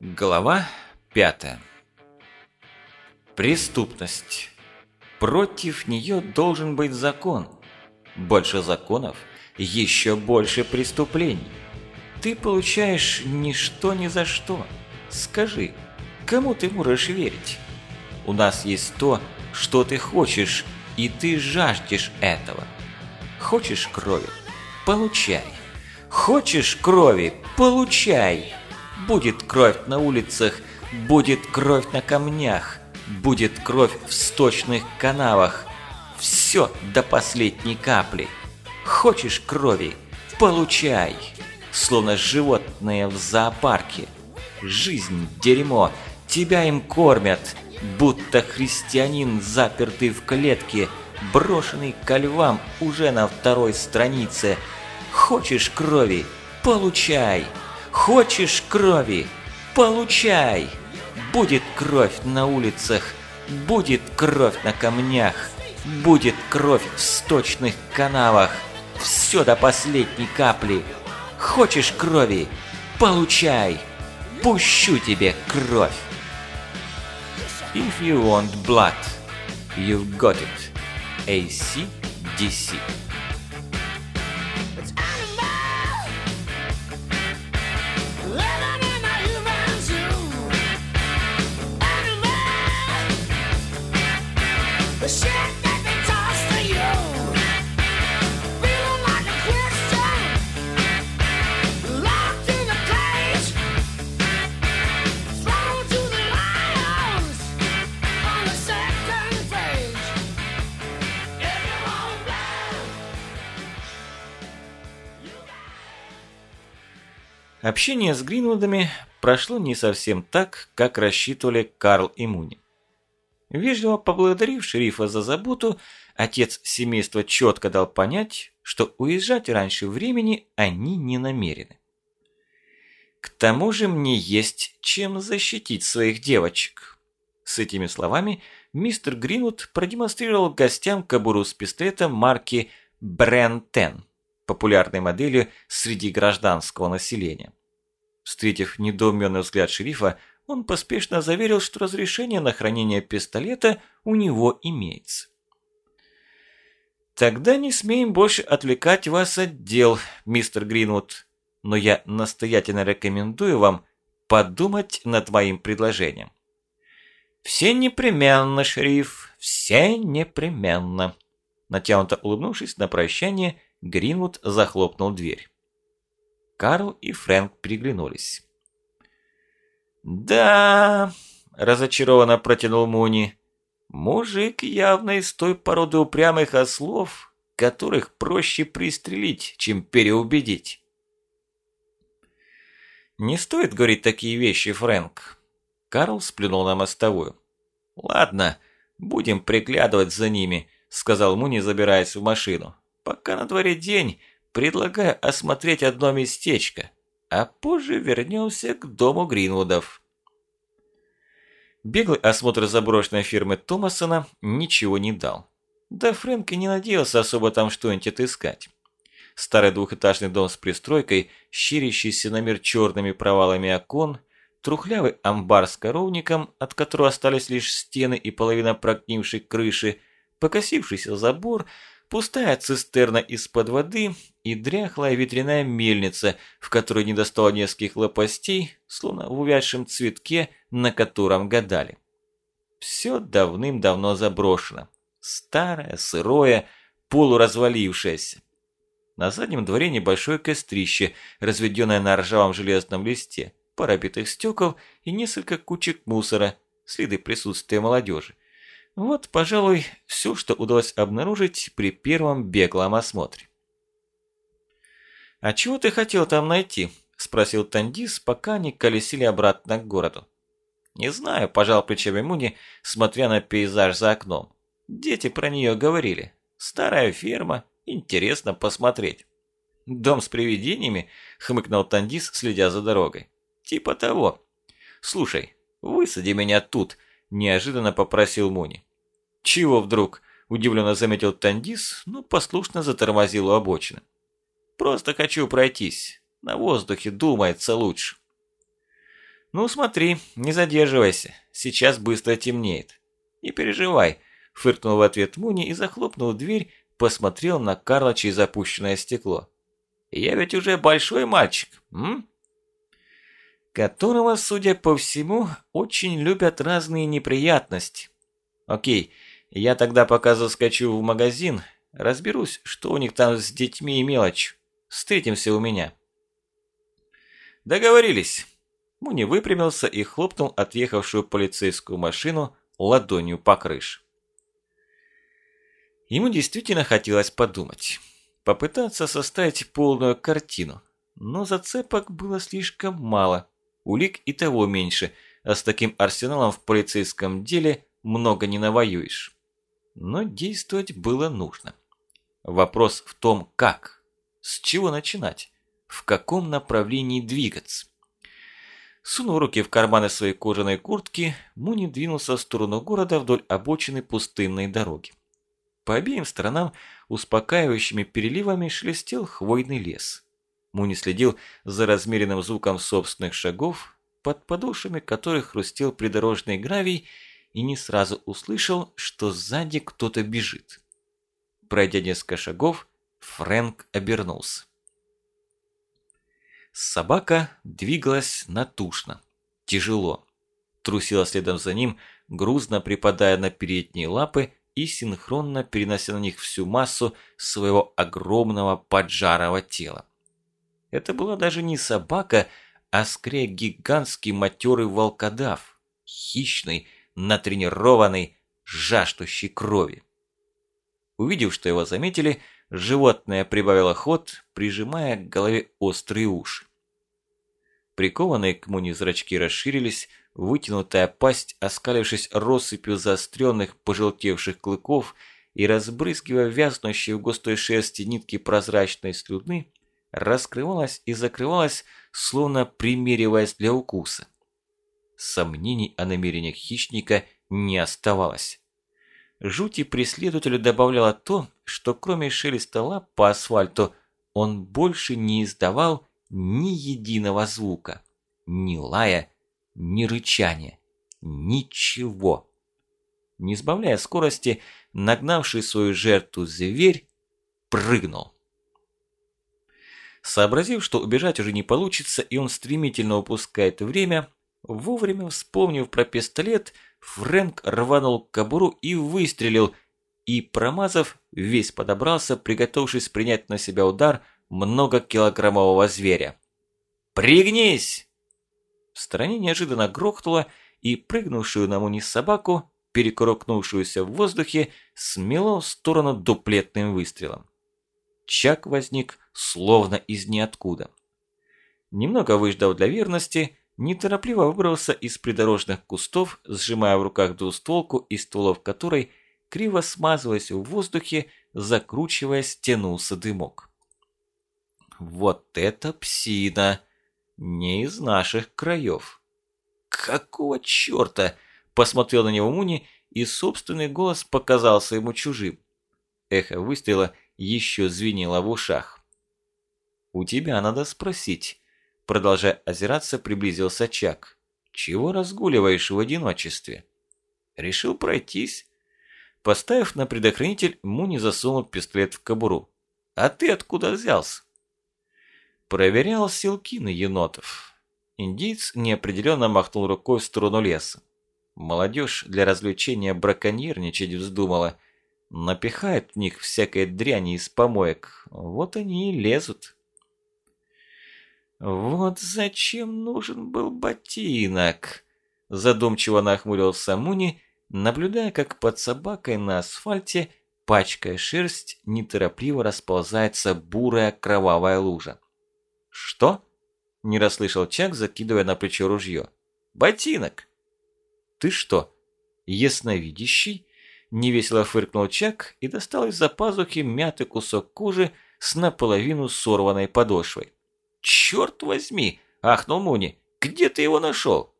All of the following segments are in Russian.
Глава пятая. Преступность. Против нее должен быть закон. Больше законов, еще больше преступлений. Ты получаешь ничто ни за что. Скажи, кому ты можешь верить? У нас есть то, что ты хочешь, и ты жаждешь этого. Хочешь крови? Получай. Хочешь крови? Получай. Будет кровь на улицах, будет кровь на камнях, будет кровь в сточных канавах. Все до последней капли. Хочешь крови? Получай. Словно животные в зоопарке. Жизнь – дерьмо, тебя им кормят, будто христианин, запертый в клетке, брошенный ко львам уже на второй странице. Хочешь крови? Получай. Хочешь крови? Получай! Будет кровь на улицах, будет кровь на камнях, будет кровь в сточных канавах. Все до последней капли. Хочешь крови? Получай! Пущу тебе кровь! If you want blood, you've got it. ACDC. Общение с Гринвудами прошло не совсем так, как рассчитывали Карл и Муни. Вежливо поблагодарив шерифа за заботу, отец семейства четко дал понять, что уезжать раньше времени они не намерены. К тому же мне есть чем защитить своих девочек. С этими словами мистер Гринвуд продемонстрировал гостям кобуру с пистолетом марки Брентен популярной моделью среди гражданского населения. Встретив недоуменный взгляд шерифа, он поспешно заверил, что разрешение на хранение пистолета у него имеется. «Тогда не смеем больше отвлекать вас от дел, мистер Гринвуд, но я настоятельно рекомендую вам подумать над моим предложением». «Все непременно, шериф, все непременно», натянуто улыбнувшись на прощание, Гринвуд захлопнул дверь. Карл и Фрэнк приглянулись. «Да...» – разочарованно протянул Муни. «Мужик явно из той породы упрямых ослов, которых проще пристрелить, чем переубедить». «Не стоит говорить такие вещи, Фрэнк». Карл сплюнул на мостовую. «Ладно, будем приглядывать за ними», – сказал Муни, забираясь в машину. Пока на дворе день, предлагаю осмотреть одно местечко, а позже вернемся к дому Гринвудов. Беглый осмотр заброшенной фирмы Томасона ничего не дал. Да Фрэнк и не надеялся особо там что-нибудь отыскать. Старый двухэтажный дом с пристройкой, щирящийся на мир черными провалами окон, трухлявый амбар с коровником, от которого остались лишь стены и половина прогнившей крыши, покосившийся забор – пустая цистерна из-под воды и дряхлая ветряная мельница, в которой не достало нескольких лопастей, словно в увядшем цветке, на котором гадали. Все давным-давно заброшено. Старое, сырое, полуразвалившееся. На заднем дворе небольшое кострище, разведенное на ржавом железном листе, пара битых стекол и несколько кучек мусора, следы присутствия молодежи. Вот, пожалуй, все, что удалось обнаружить при первом беглом осмотре. «А чего ты хотел там найти?» – спросил Тандис, пока они колесили обратно к городу. «Не знаю», – пожал плечами Муни, смотря на пейзаж за окном. «Дети про нее говорили. Старая ферма, интересно посмотреть». «Дом с привидениями?» – хмыкнул Тандис, следя за дорогой. «Типа того. Слушай, высади меня тут», – неожиданно попросил Муни. «Чего вдруг?» – удивленно заметил Тандис, но послушно затормозил у обочины. «Просто хочу пройтись. На воздухе думается лучше». Ну смотри, не задерживайся, сейчас быстро темнеет. Не переживай, фыркнул в ответ Муни и, захлопнул дверь, посмотрел на Карла через опущенное стекло. Я ведь уже большой мальчик, м? Которого, судя по всему, очень любят разные неприятности. Окей, я тогда пока заскочу в магазин, разберусь, что у них там с детьми и мелочью. Встретимся у меня. Договорились. Муни выпрямился и хлопнул отъехавшую полицейскую машину ладонью по крыше. Ему действительно хотелось подумать. Попытаться составить полную картину. Но зацепок было слишком мало. Улик и того меньше, а с таким арсеналом в полицейском деле много не навоюешь. Но действовать было нужно. Вопрос в том, как. С чего начинать? В каком направлении двигаться? Сунув руки в карманы своей кожаной куртки, Муни двинулся в сторону города вдоль обочины пустынной дороги. По обеим сторонам успокаивающими переливами шелестел хвойный лес. Муни следил за размеренным звуком собственных шагов, под подошвами которых хрустел придорожный гравий, и не сразу услышал, что сзади кто-то бежит. Пройдя несколько шагов, Фрэнк обернулся. Собака двигалась натушно, тяжело. Трусила следом за ним, грузно припадая на передние лапы и синхронно перенося на них всю массу своего огромного поджарого тела. Это была даже не собака, а скорее гигантский матерый волкодав, хищный, натренированный, жаждущий крови. Увидев, что его заметили, животное прибавило ход, прижимая к голове острые уши. Прикованные к муни зрачки расширились, вытянутая пасть, оскалившись россыпью заостренных пожелтевших клыков и разбрызгивая вязнущие в густой шерсти нитки прозрачной слюны, раскрывалась и закрывалась, словно примериваясь для укуса. Сомнений о намерениях хищника не оставалось. Жути преследователю добавляло то, что кроме шелеста лап по асфальту, он больше не издавал ни единого звука, ни лая, ни рычания, ничего. Не сбавляя скорости, нагнавший свою жертву зверь прыгнул. Сообразив, что убежать уже не получится, и он стремительно упускает время, вовремя вспомнив про пистолет, Фрэнк рванул к кобуру и выстрелил, и, промазав, весь подобрался, приготовившись принять на себя удар – многокилограммового зверя. «Пригнись!» В стороне неожиданно грохнуло, и прыгнувшую на муни собаку, перекрокнувшуюся в воздухе, смело в сторону дуплетным выстрелом. Чак возник словно из ниоткуда. Немного выждав для верности, неторопливо выбрался из придорожных кустов, сжимая в руках двустволку, из стволов которой, криво смазываясь в воздухе, закручиваясь, тянулся дымок. Вот это псина! Не из наших краев. Какого черта? Посмотрел на него Муни, и собственный голос показался ему чужим. Эхо выстрела еще звенело в ушах. «У тебя надо спросить», – продолжая озираться, приблизился Чак. «Чего разгуливаешь в одиночестве?» «Решил пройтись». Поставив на предохранитель, Муни засунул пистолет в кобуру. «А ты откуда взялся?» Проверял силки на енотов. Индиец неопределенно махнул рукой в сторону леса. Молодежь для развлечения браконьерничать вздумала. Напихает в них всякой дряни из помоек. Вот они и лезут. «Вот зачем нужен был ботинок?» Задумчиво нахмурился Муни, наблюдая, как под собакой на асфальте, пачкая шерсть, неторопливо расползается бурая кровавая лужа. «Что?» – не расслышал Чак, закидывая на плечо ружье. «Ботинок!» «Ты что, ясновидящий?» – невесело фыркнул Чак и достал из-за пазухи мятый кусок кожи с наполовину сорванной подошвой. «Черт возьми!» – ахнул Муни. «Где ты его нашел?»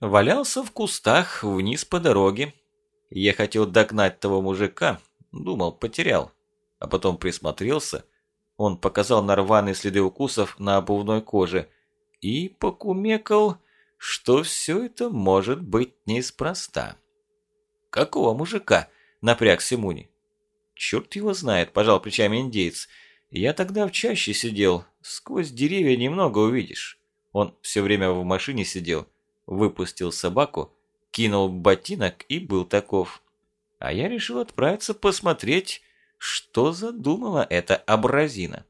Валялся в кустах вниз по дороге. Я хотел догнать того мужика, думал, потерял. А потом присмотрелся – он показал на рваные следы укусов на обувной коже. и покумекал, что все это может быть неспроста. «Какого мужика?» – напрягся Муни. «Черт его знает», – пожал плечами индейец. «Я тогда в чаще сидел, сквозь деревья немного увидишь». Он все время в машине сидел, выпустил собаку, кинул ботинок и был таков. А я решил отправиться посмотреть, что задумала эта абразина.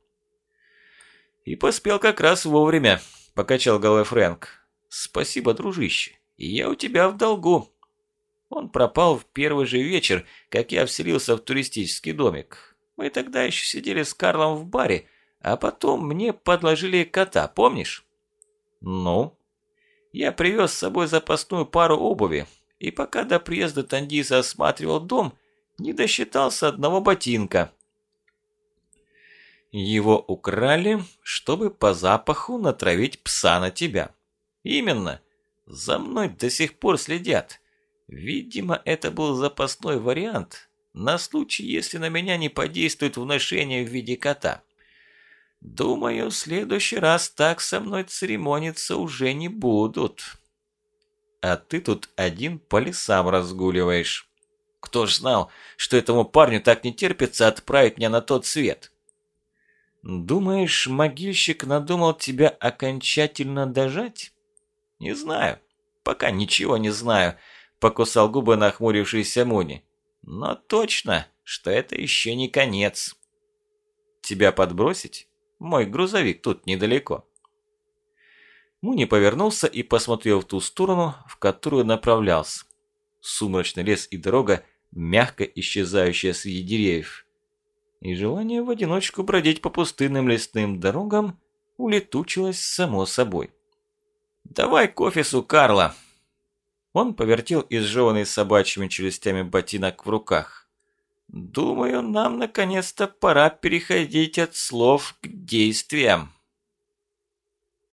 И поспел как раз вовремя, покачал головой Фрэнк. Спасибо, дружище, я у тебя в долгу. Он пропал в первый же вечер, как я вселился в туристический домик. Мы тогда еще сидели с Карлом в баре, а потом мне подложили кота, помнишь? Ну? Я привез с собой запасную пару обуви, и пока до приезда Тандиса осматривал дом, не досчитался одного ботинка. Его украли, чтобы по запаху натравить пса на тебя. Именно. За мной до сих пор следят. Видимо, это был запасной вариант на случай, если на меня не подействует вношение в виде кота. Думаю, в следующий раз так со мной церемониться уже не будут. А ты тут один по лесам разгуливаешь. Кто ж знал, что этому парню так не терпится отправить меня на тот свет? Думаешь, могильщик надумал тебя окончательно дожать? Не знаю. Пока ничего не знаю, покусал губы нахмурившийся Муни. Но точно, что это еще не конец. Тебя подбросить? Мой грузовик тут недалеко. Муни повернулся и посмотрел в ту сторону, в которую направлялся. Сумрачный лес и дорога, мягко исчезающая среди деревьев. И желание в одиночку бродить по пустынным лесным дорогам улетучилось само собой. «Давай кофе с у Карла!» Он повертел изжеванный собачьими челюстями ботинок в руках. «Думаю, нам наконец-то пора переходить от слов к действиям».